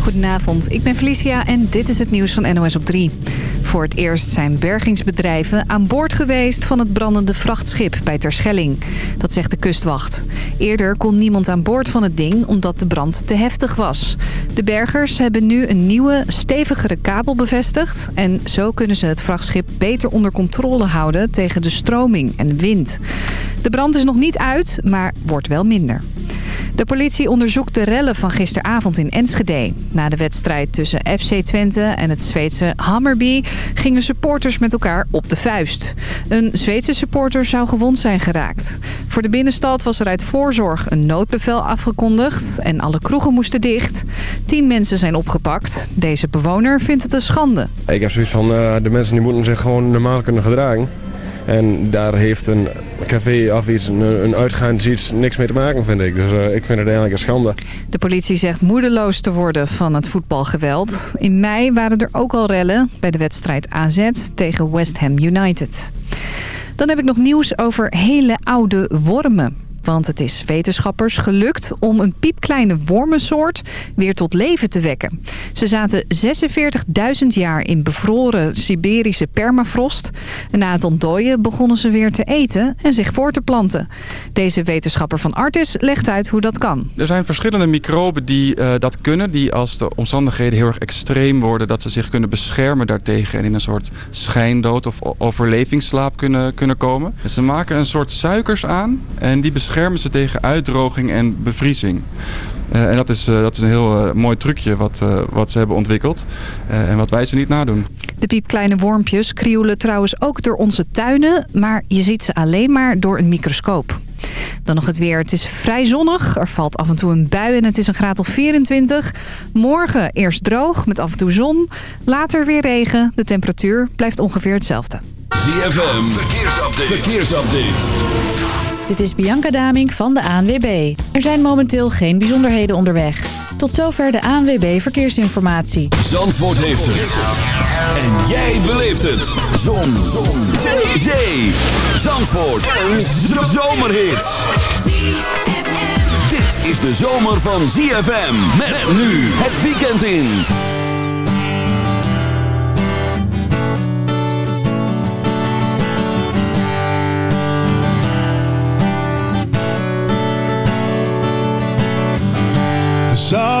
Goedenavond, ik ben Felicia en dit is het nieuws van NOS op 3. Voor het eerst zijn bergingsbedrijven aan boord geweest van het brandende vrachtschip bij Terschelling. Dat zegt de kustwacht. Eerder kon niemand aan boord van het ding omdat de brand te heftig was. De bergers hebben nu een nieuwe, stevigere kabel bevestigd... en zo kunnen ze het vrachtschip beter onder controle houden tegen de stroming en wind. De brand is nog niet uit, maar wordt wel minder. De politie onderzoekt de rellen van gisteravond in Enschede. Na de wedstrijd tussen FC Twente en het Zweedse Hammerby gingen supporters met elkaar op de vuist. Een Zweedse supporter zou gewond zijn geraakt. Voor de binnenstad was er uit voorzorg een noodbevel afgekondigd en alle kroegen moesten dicht. Tien mensen zijn opgepakt. Deze bewoner vindt het een schande. Ik heb zoiets van, uh, de mensen die moeten zich gewoon normaal kunnen gedragen. En daar heeft een café of iets, een, een uitgaand iets, niks mee te maken, vind ik. Dus uh, ik vind het eigenlijk een schande. De politie zegt moedeloos te worden van het voetbalgeweld. In mei waren er ook al rellen bij de wedstrijd AZ tegen West Ham United. Dan heb ik nog nieuws over hele oude wormen. Want het is wetenschappers gelukt om een piepkleine wormensoort weer tot leven te wekken. Ze zaten 46.000 jaar in bevroren Siberische permafrost. Na het ontdooien begonnen ze weer te eten en zich voor te planten. Deze wetenschapper van Artis legt uit hoe dat kan. Er zijn verschillende microben die uh, dat kunnen. Die als de omstandigheden heel erg extreem worden... dat ze zich kunnen beschermen daartegen... en in een soort schijndood of overlevingsslaap kunnen, kunnen komen. En ze maken een soort suikers aan en die beschermen beschermen ze tegen uitdroging en bevriezing. Uh, en dat is, uh, dat is een heel uh, mooi trucje wat, wat ze hebben ontwikkeld. en wat wij ze niet nadoen. De piepkleine wormpjes krioelen trouwens ook door onze tuinen. Maar je ziet ze alleen maar door een microscoop. Dan nog het weer. Het is vrij zonnig. Er valt af en toe een bui en het is een graad of 24. Morgen eerst droog met af en toe zon. Later weer regen. De temperatuur blijft ongeveer hetzelfde. ZFM. Verkeersupdate. Verkeersupdate. Dit is Bianca Damink van de ANWB. Er zijn momenteel geen bijzonderheden onderweg. Tot zover de ANWB Verkeersinformatie. Zandvoort heeft het. En jij beleeft het. Zon. Zon. Zee. Zee. Zandvoort. Een zomerhit. Dit is de zomer van ZFM. Met nu het weekend in.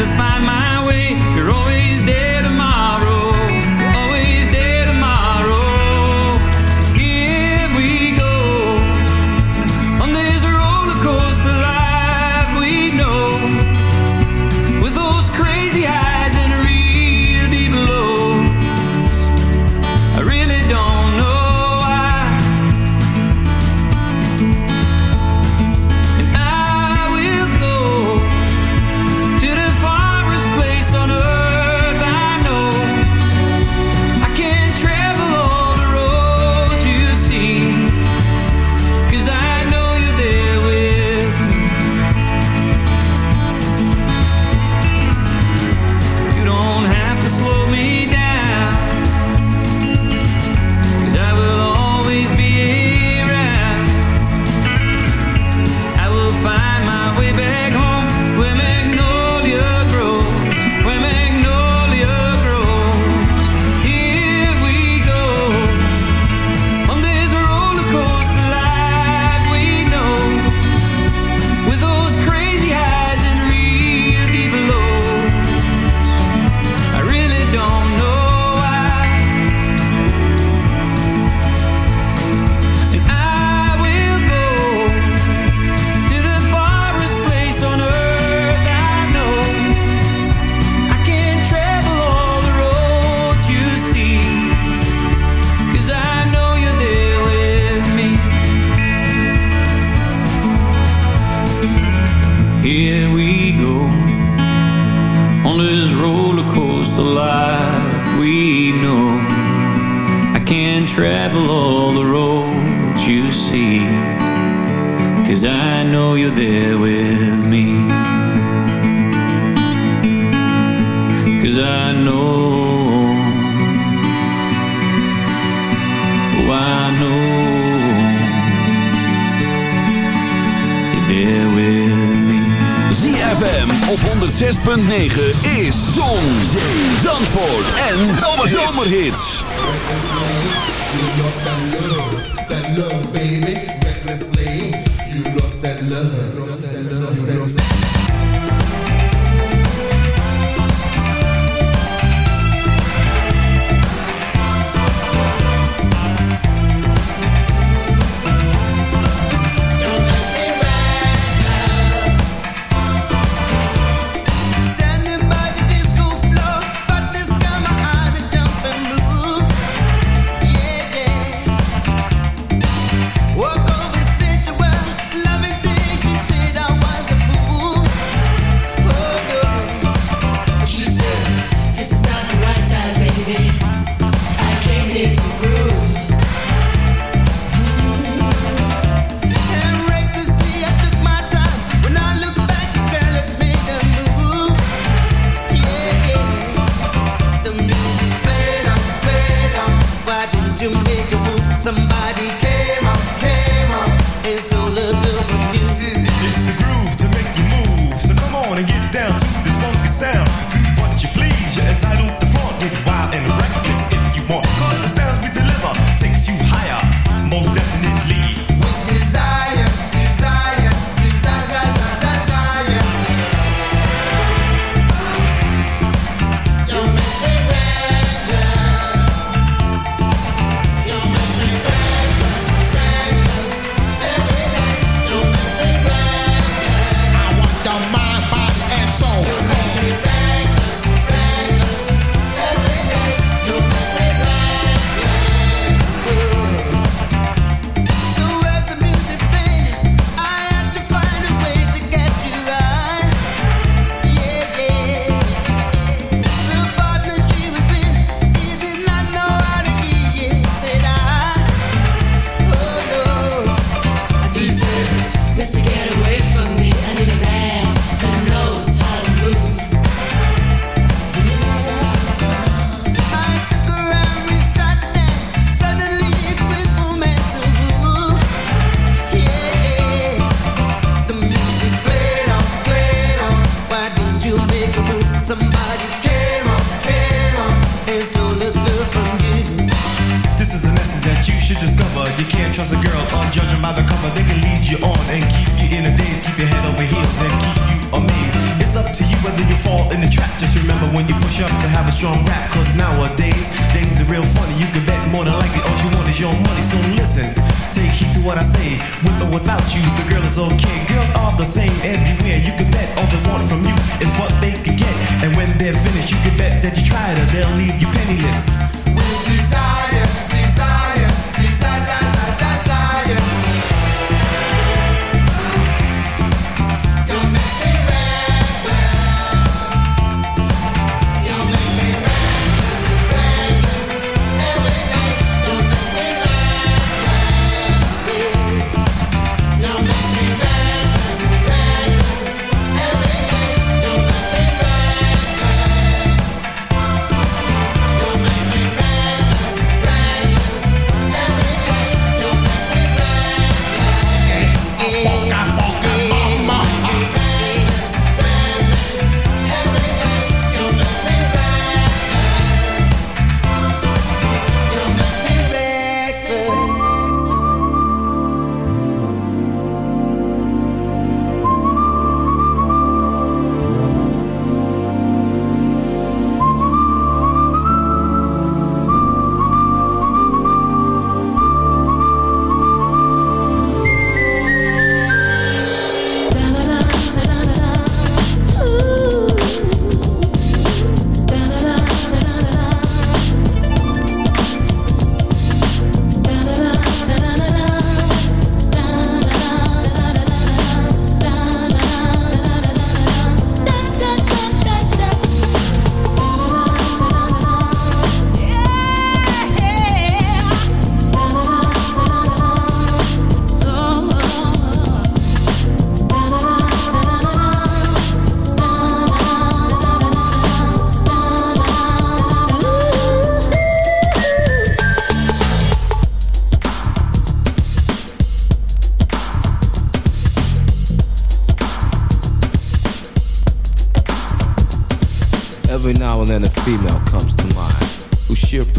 to find my way. You're what I say. With or without you, the girl is okay. Girls are the same everywhere. You can bet all they want from you is what they can get. And when they're finished, you can bet that you tried or they'll leave you penniless.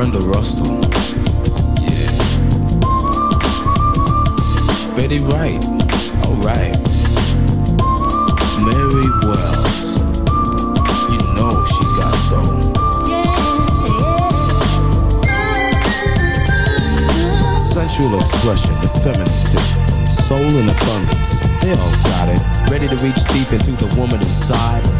Brenda Russell. Yeah. Betty Wright. Alright. Mary Wells. You know she's got soul. Sensual expression, effeminacy, soul in abundance. They all got it. Ready to reach deep into the woman inside.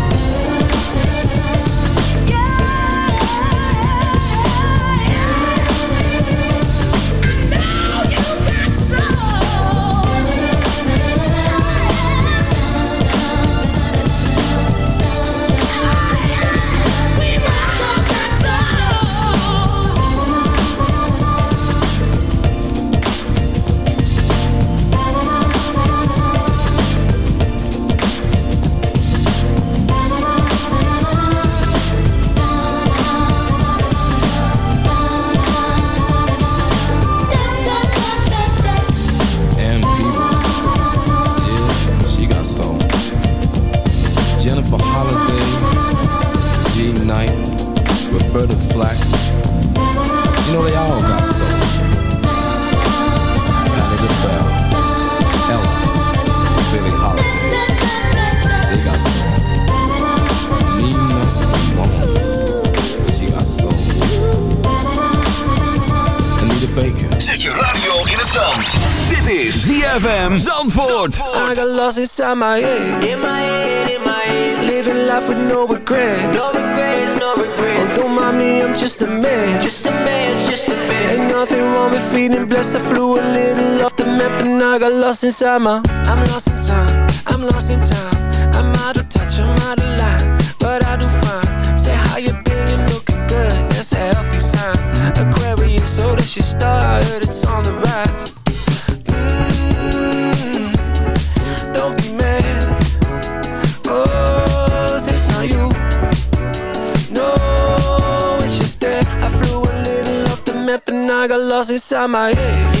Het zand. Dit is ZFM Zandvoort. I got lost inside my head. In my head, in my head. Living life with no regrets. No regrets, no regrets. Oh, don't mind me, I'm just a man. Just a man, just a man. Ain't nothing wrong with feeling blessed. I flew a little off the map and I got lost inside my. I'm lost in time. I'm lost in time. I'm out of touch. I'm out of line. So your heard it's on the rise. Mm, don't be mad. Cause it's not you. No, it's just that I flew a little off the map and I got lost inside my head.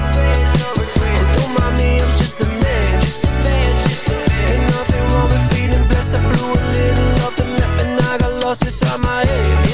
Você inside my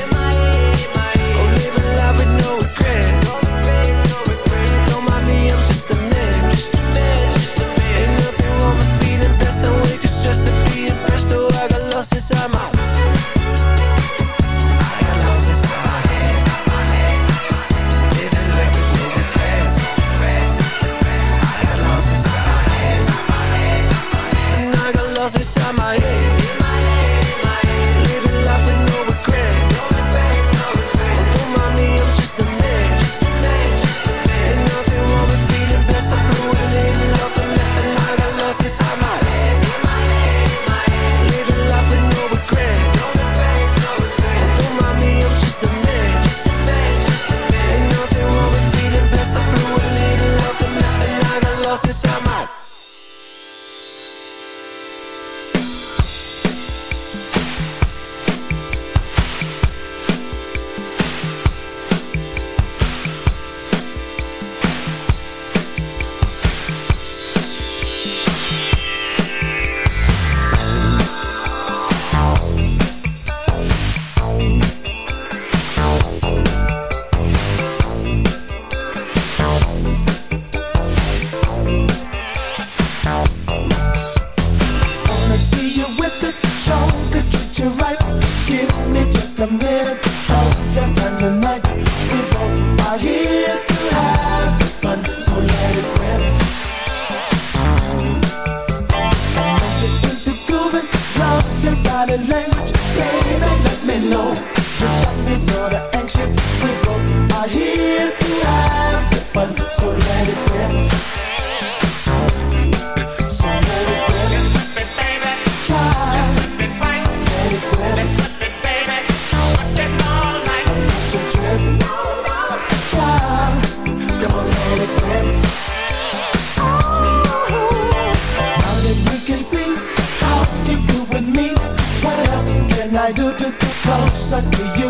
closer to you.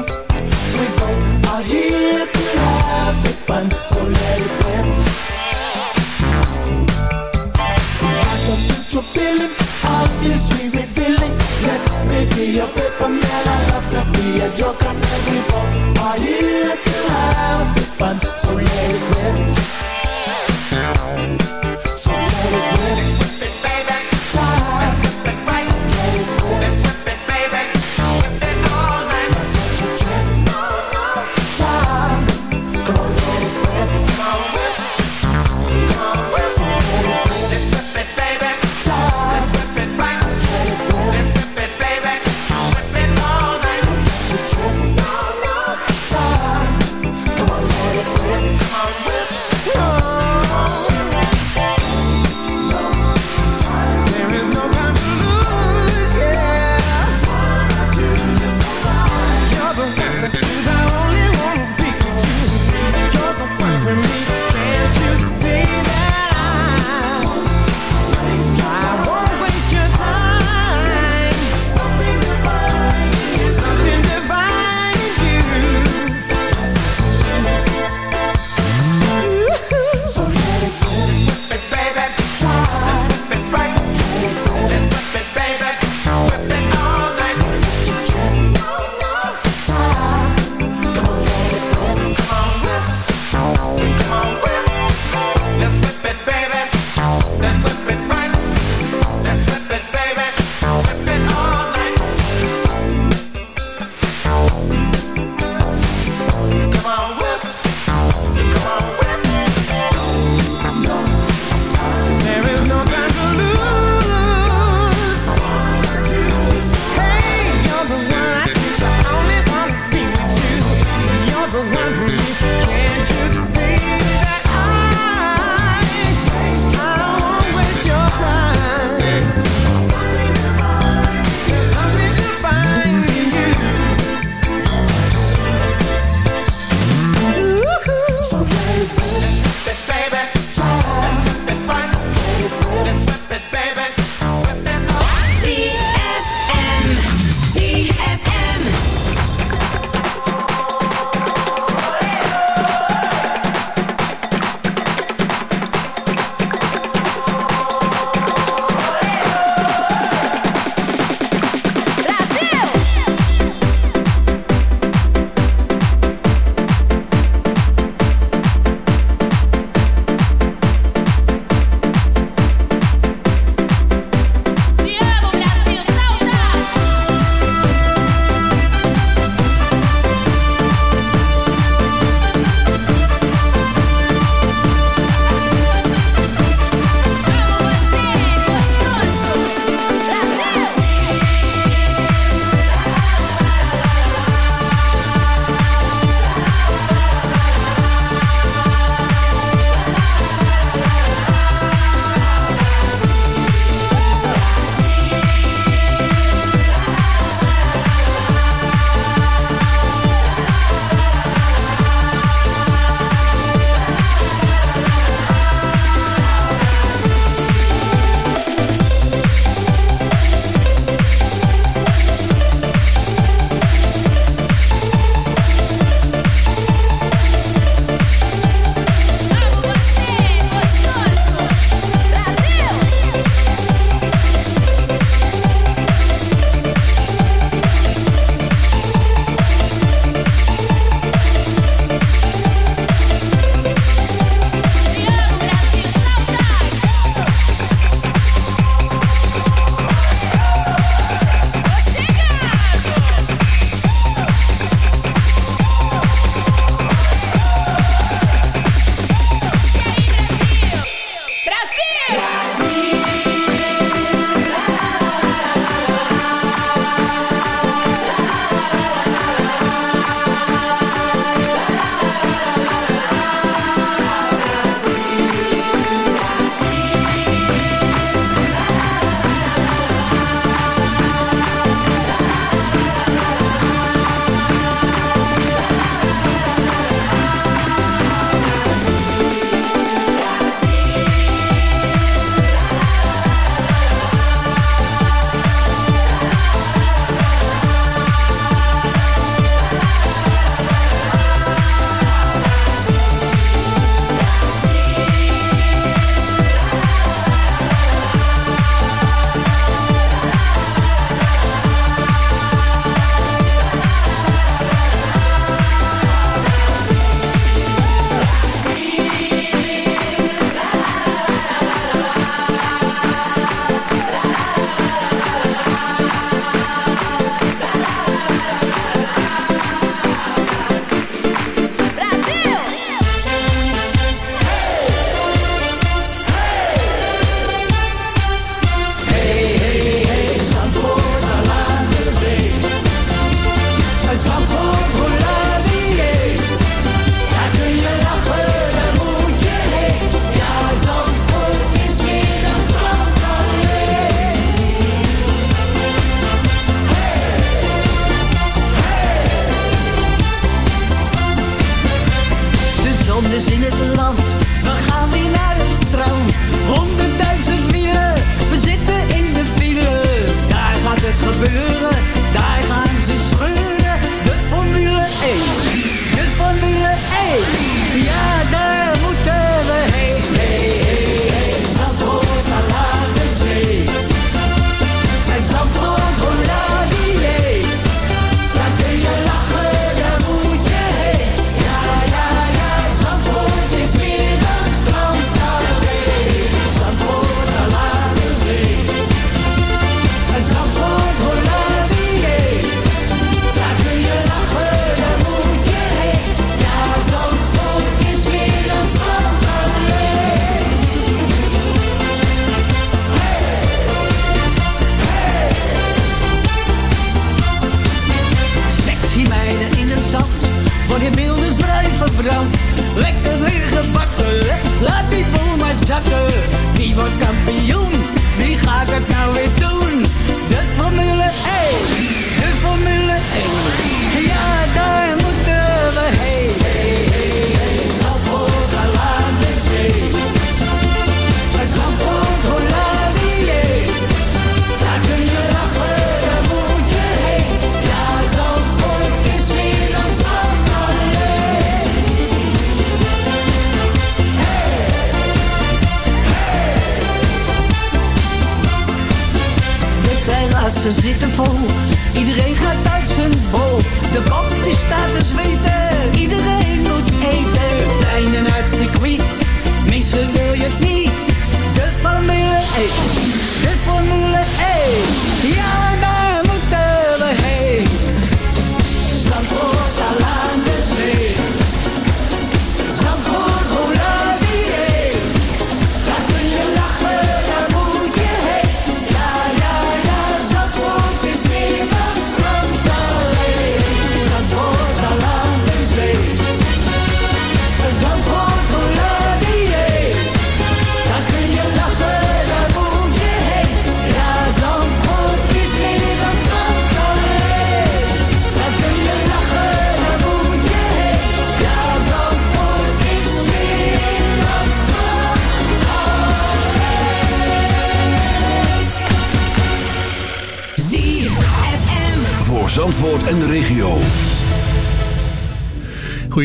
We both are here to have big fun.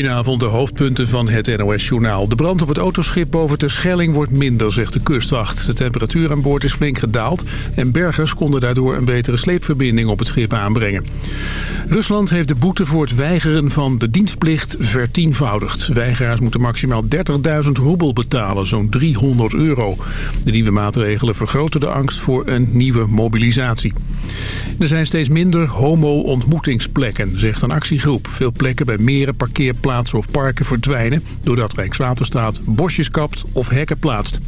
Goedenavond, de hoofdpunten van het NOS-journaal. De brand op het autoschip boven Terschelling wordt minder, zegt de kustwacht. De temperatuur aan boord is flink gedaald... en bergers konden daardoor een betere sleepverbinding op het schip aanbrengen. Rusland heeft de boete voor het weigeren van de dienstplicht vertienvoudigd. Weigeraars moeten maximaal 30.000 roebel betalen, zo'n 300 euro. De nieuwe maatregelen vergroten de angst voor een nieuwe mobilisatie. Er zijn steeds minder homo-ontmoetingsplekken, zegt een actiegroep. Veel plekken bij meren, parkeerplaatsen of parken verdwijnen... doordat Rijkswaterstaat bosjes kapt of hekken plaatst.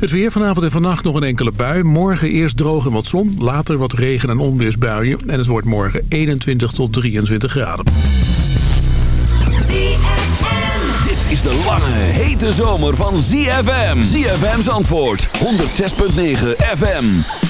Het weer vanavond en vannacht nog een enkele bui. Morgen eerst droog en wat zon, later wat regen- en onweersbuien. En het wordt morgen 21 tot 23 graden. Dit is de lange, hete zomer van ZFM. ZFM's antwoord, 106.9 FM.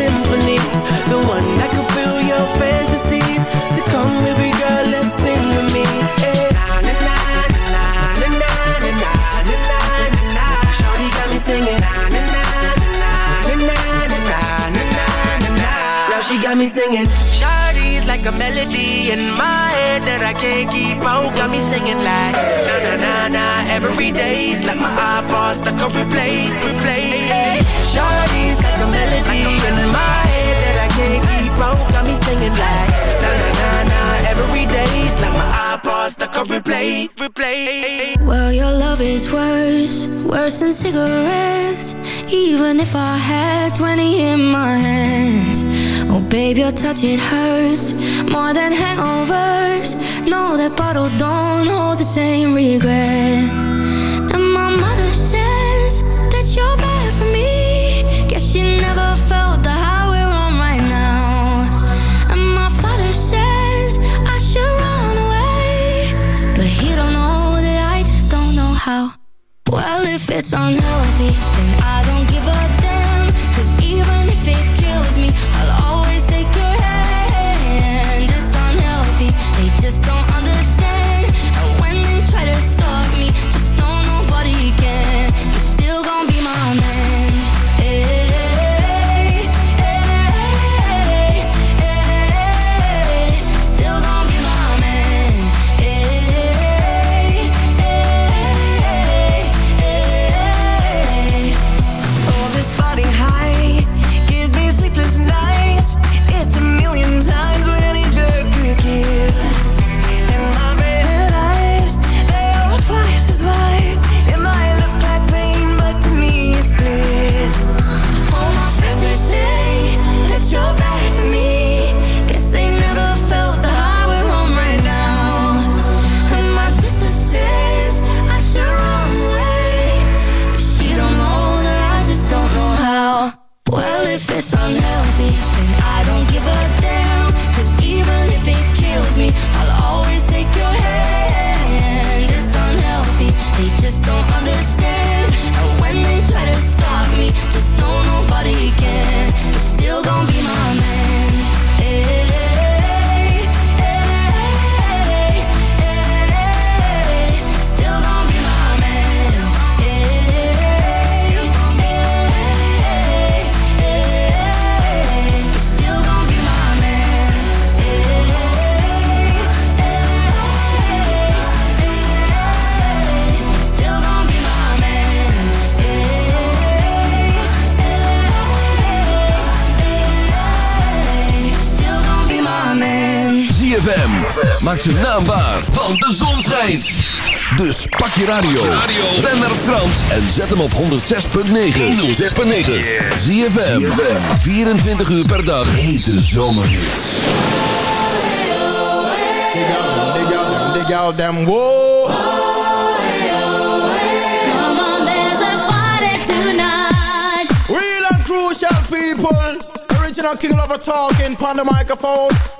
symphony, the one that could fill your fantasies. So come, baby girl, let's sing with me. Na, na, na, na, na, na, na, na, na, na, na. Shawty got me singing. Na, na, na, na, na, na, na, na, na, na. Now she got me singing. Shawty's like a melody in my head that I can't keep out. Got me singing like na na na na. Every day's like my iPod stuck on replay, replay. Shawty's like a melody in my head that I can't keep out. Got me singing like na na na na. Day's like my iPod stuck on replay, replay. Well, your love is worse, worse than cigarettes. Even if I had 20 in my hands. Oh, babe, your touch, it hurts more than hangovers. No, that bottle don't hold the same regret. It's unhealthy, maakt zijn naam waar, de zon schijnt. Dus pak je radio, ben naar Frans en zet hem op 106.9. 106.9. Zie je 24 uur per dag. Hete zomerhits. Dig out, dig out, dig out them whoa. Real and crucial people, original king lover talking on the microphone.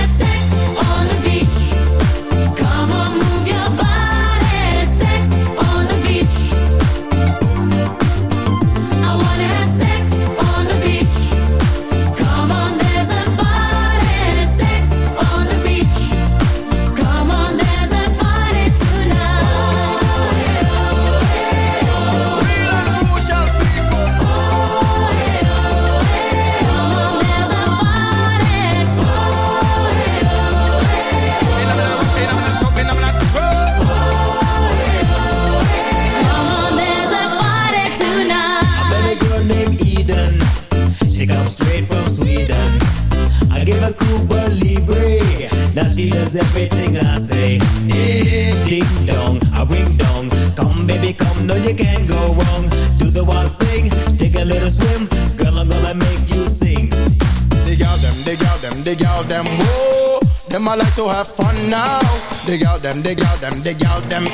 dig out them, dig out them, dig out them.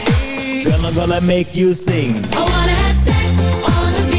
Girl, I'm gonna make you sing. I wanna have sex on the beach.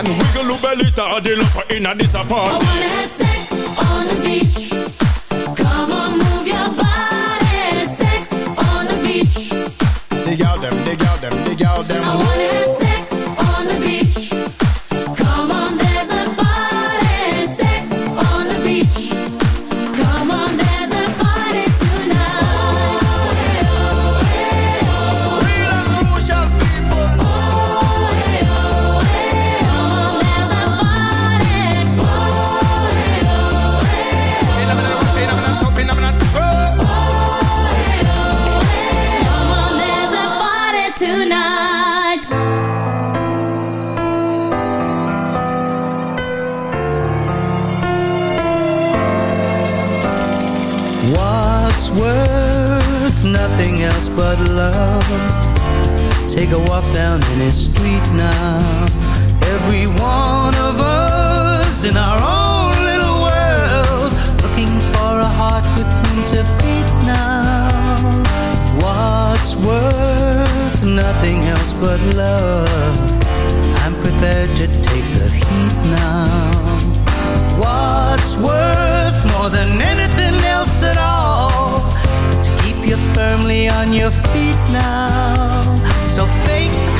and wiggle your belly to the in a this apart. I wanna have sex on the beach. Come on, move your body. Sex on the beach. Dig out them, dig out them, dig out them. on your feet now. So fake.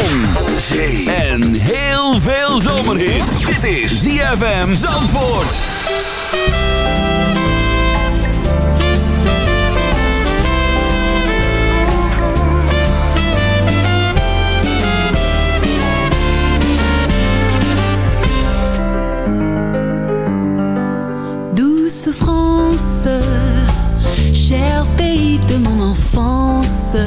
zon, zee en heel veel zomerhit. Dit is ZFM Zandvoort. Douce France, cher pays de mon enfance,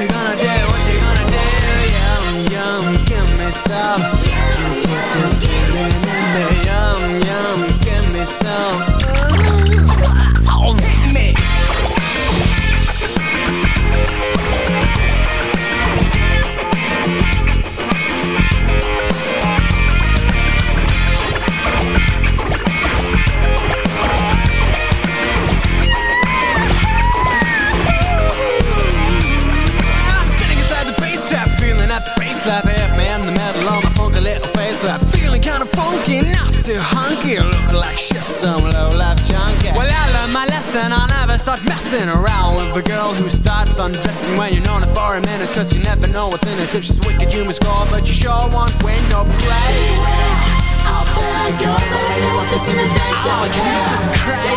You gonna do? Hunky, look like shit, some low life junkie. Well, I learned my lesson, I'll never start messing around with a girl who starts undressing when you're known for a minute, cause you never know what's in it. If she's wicked, you must score, but you sure won't win no praise. Out there goes, I really want this in the day. Oh, Jesus Christ.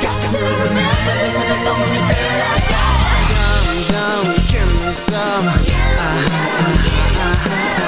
Got to remember this, and it's the only thing I got. Yum, yum, give me some. Uh-huh, uh-huh, uh-huh.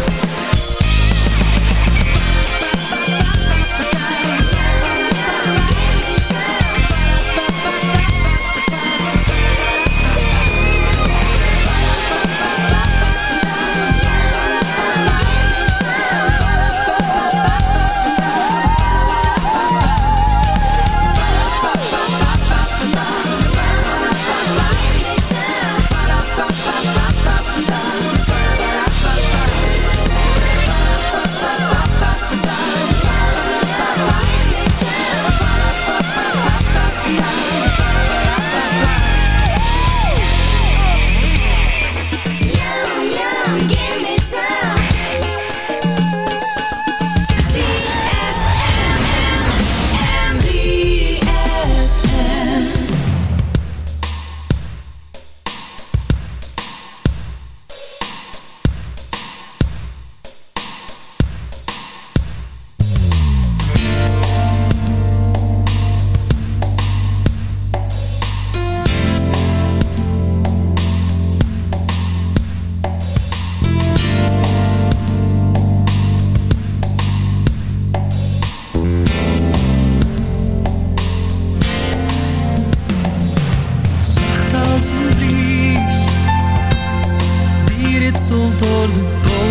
sul todo